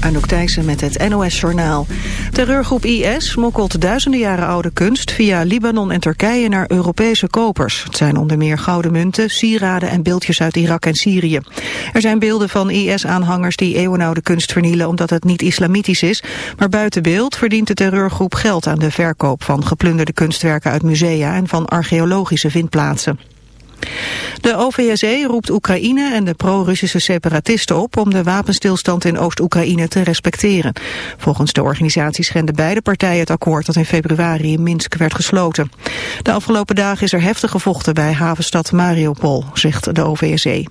Anouk Thijssen met het NOS-journaal. Terreurgroep IS smokkelt duizenden jaren oude kunst via Libanon en Turkije naar Europese kopers. Het zijn onder meer gouden munten, sieraden en beeldjes uit Irak en Syrië. Er zijn beelden van IS-aanhangers die eeuwenoude kunst vernielen omdat het niet islamitisch is. Maar buiten beeld verdient de terreurgroep geld aan de verkoop van geplunderde kunstwerken uit musea en van archeologische vindplaatsen. De OVSE roept Oekraïne en de pro-Russische separatisten op om de wapenstilstand in Oost-Oekraïne te respecteren. Volgens de organisatie schenden beide partijen het akkoord dat in februari in Minsk werd gesloten. De afgelopen dagen is er heftig gevochten bij havenstad Mariupol, zegt de OVSE.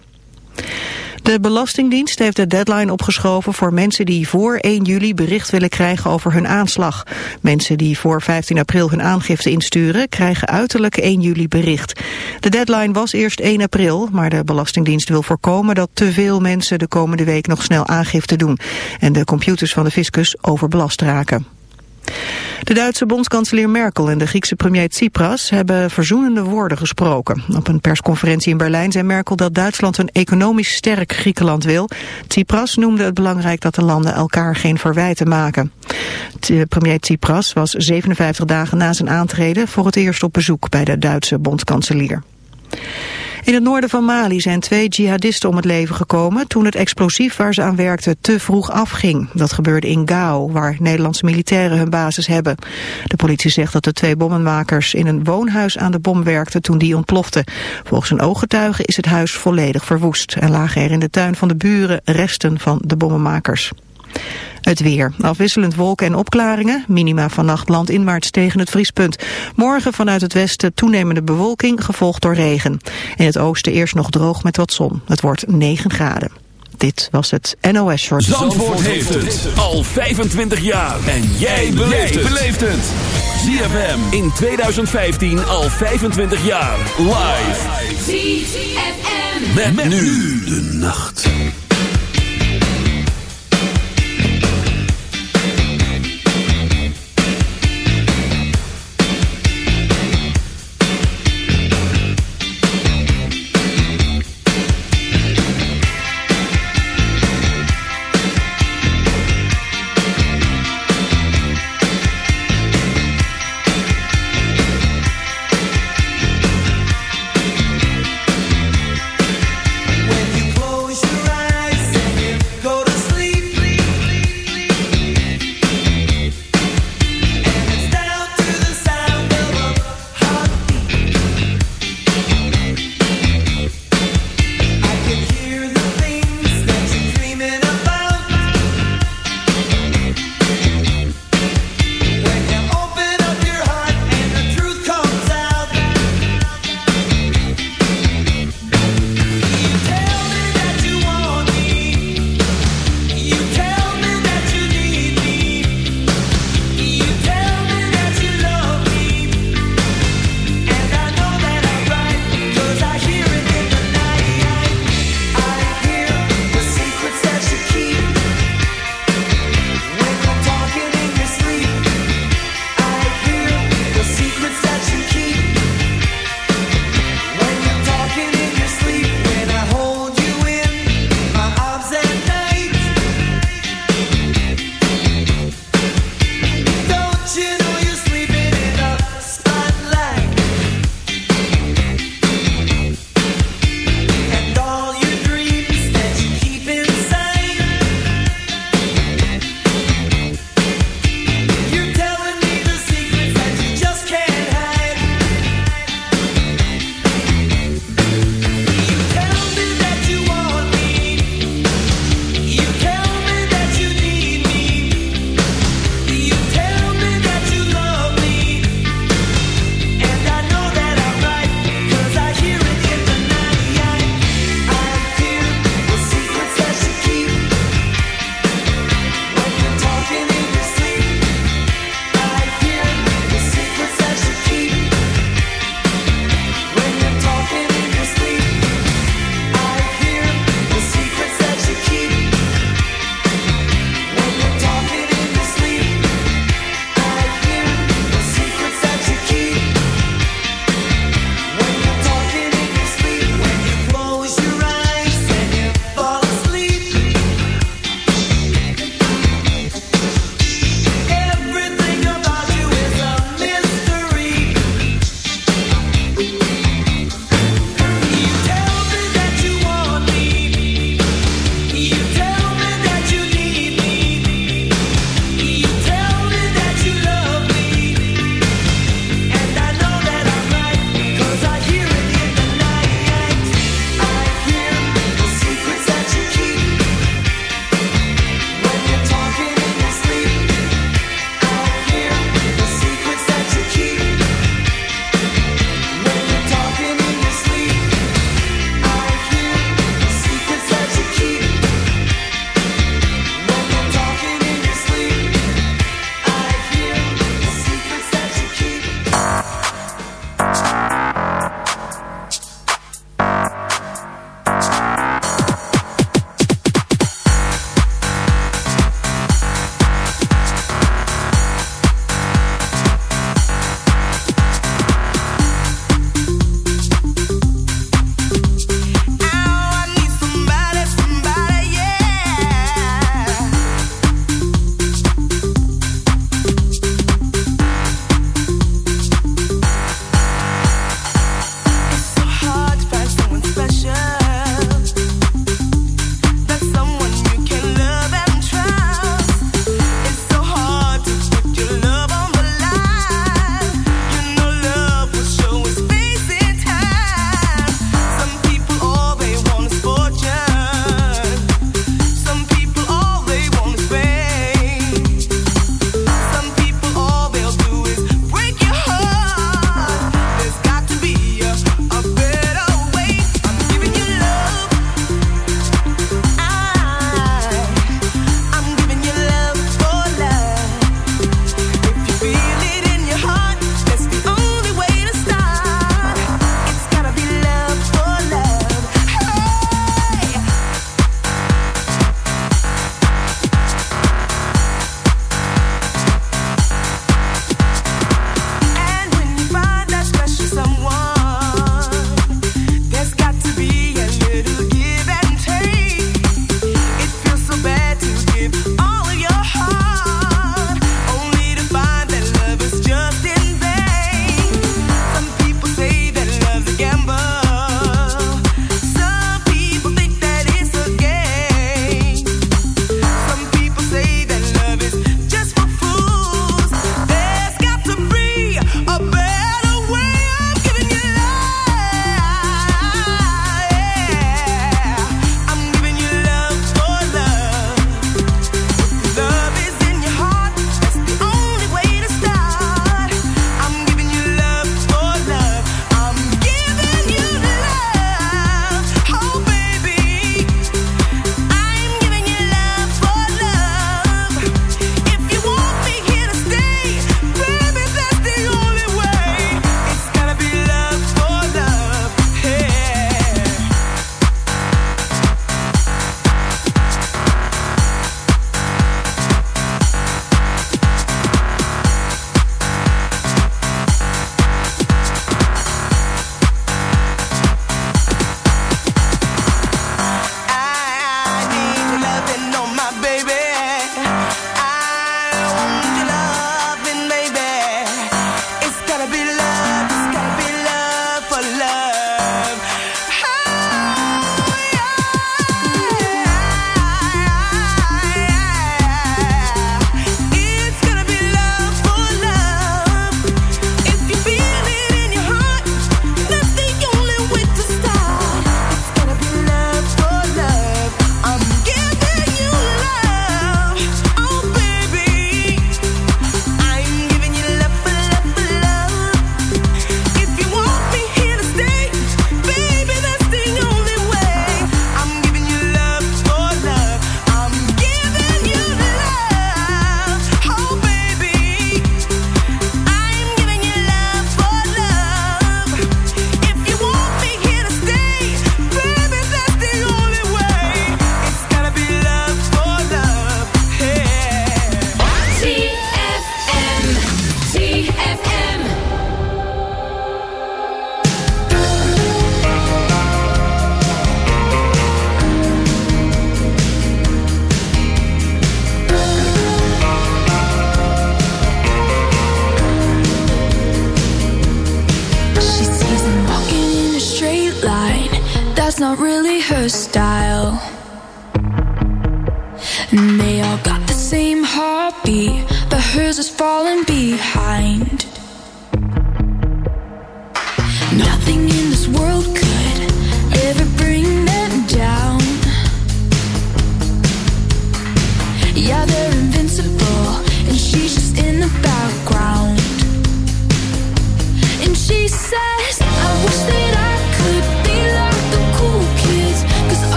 De Belastingdienst heeft de deadline opgeschoven voor mensen die voor 1 juli bericht willen krijgen over hun aanslag. Mensen die voor 15 april hun aangifte insturen krijgen uiterlijk 1 juli bericht. De deadline was eerst 1 april, maar de Belastingdienst wil voorkomen dat te veel mensen de komende week nog snel aangifte doen en de computers van de fiscus overbelast raken. De Duitse bondskanselier Merkel en de Griekse premier Tsipras hebben verzoenende woorden gesproken. Op een persconferentie in Berlijn zei Merkel dat Duitsland een economisch sterk Griekenland wil. Tsipras noemde het belangrijk dat de landen elkaar geen verwijten maken. Premier Tsipras was 57 dagen na zijn aantreden voor het eerst op bezoek bij de Duitse bondskanselier. In het noorden van Mali zijn twee jihadisten om het leven gekomen toen het explosief waar ze aan werkten te vroeg afging. Dat gebeurde in Gao, waar Nederlandse militairen hun basis hebben. De politie zegt dat de twee bommenmakers in een woonhuis aan de bom werkten toen die ontplofte. Volgens een ooggetuige is het huis volledig verwoest en lagen er in de tuin van de buren resten van de bommenmakers. Het weer. Afwisselend wolken en opklaringen. Minima vannacht landinwaarts tegen het vriespunt. Morgen vanuit het westen toenemende bewolking, gevolgd door regen. In het oosten eerst nog droog met wat zon. Het wordt 9 graden. Dit was het NOS Short. Zandvoort, Zandvoort heeft het al 25 jaar. En jij beleeft het. ZFM in 2015 al 25 jaar. Live. ZFM. Met, met nu de nacht.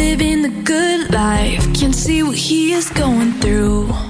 living the good life. Can't see what he is going through.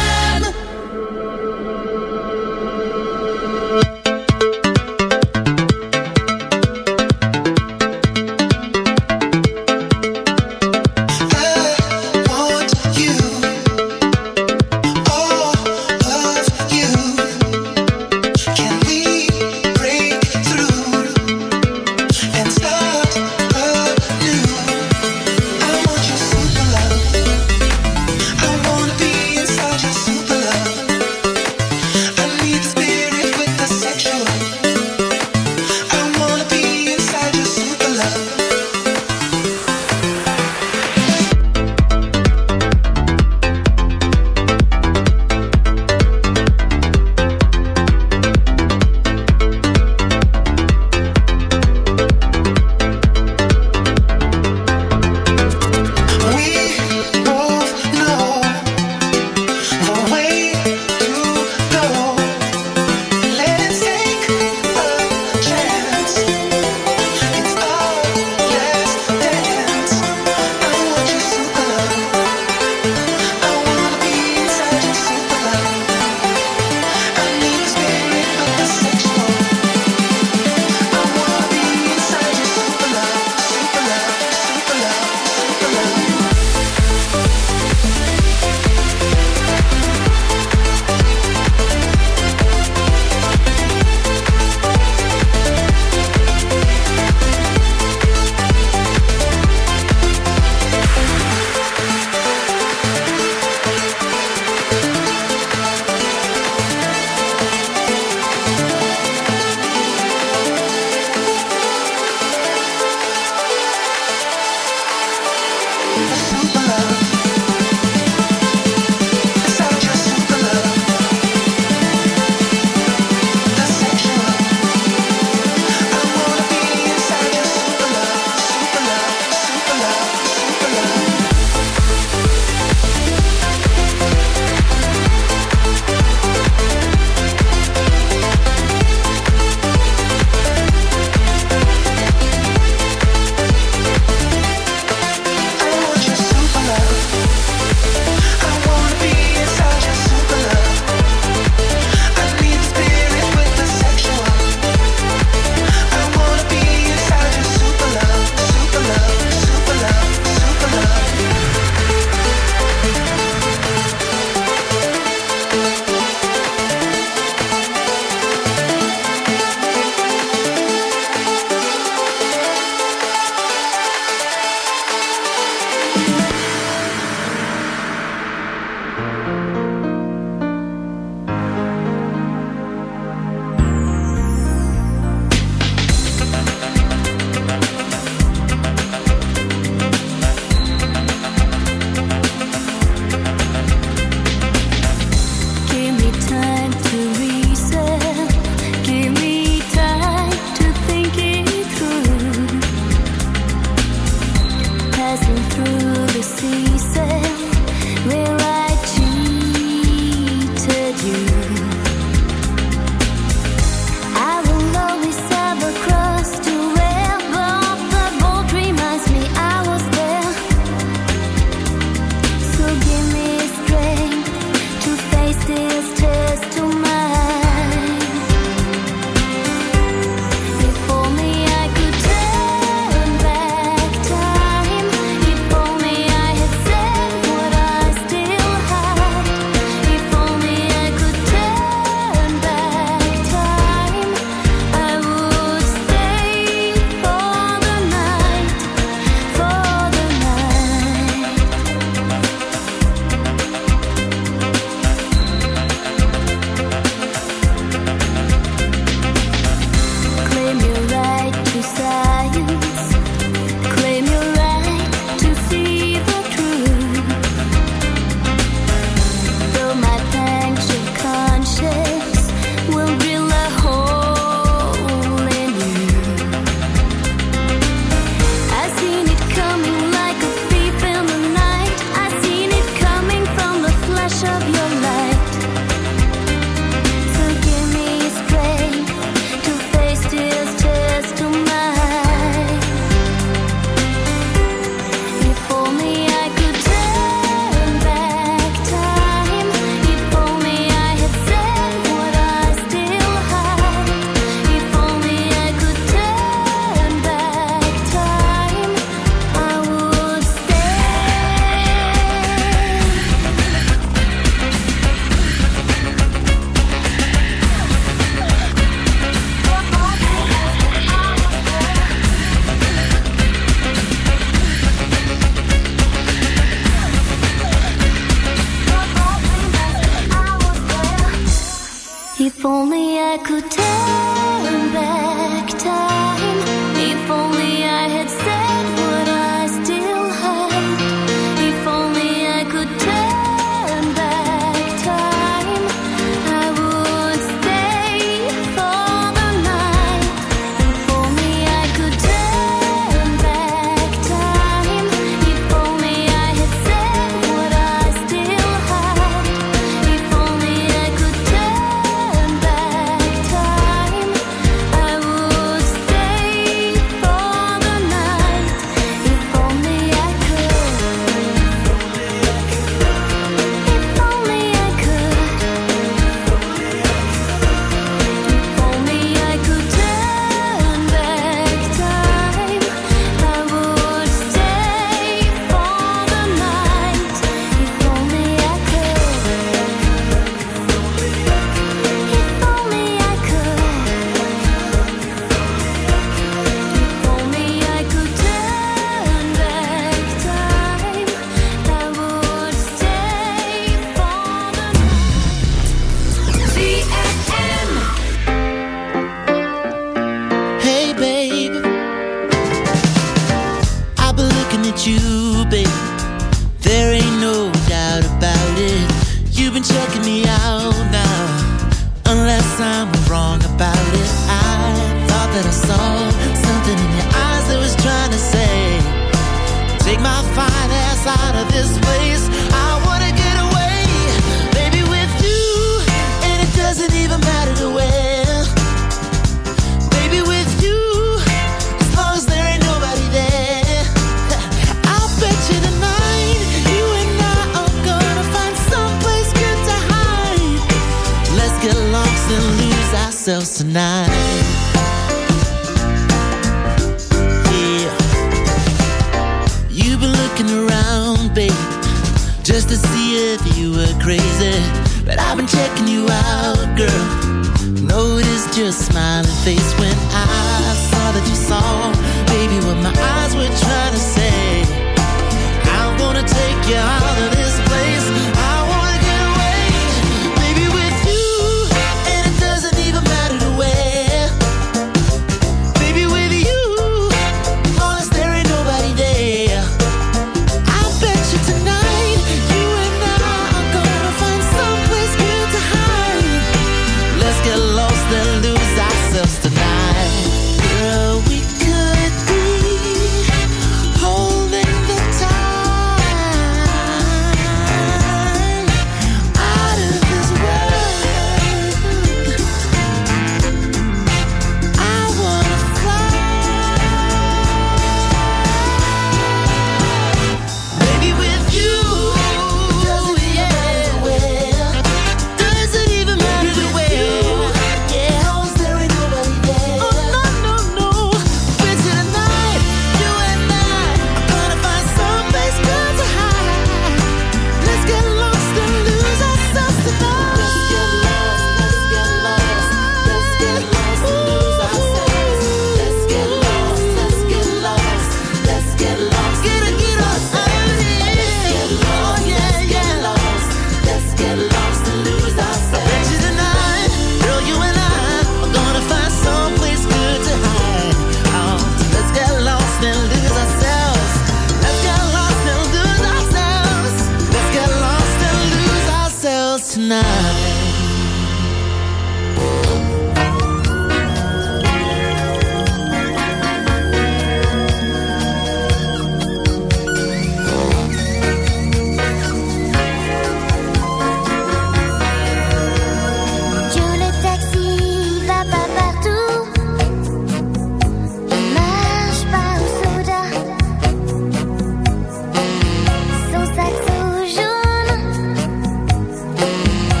くて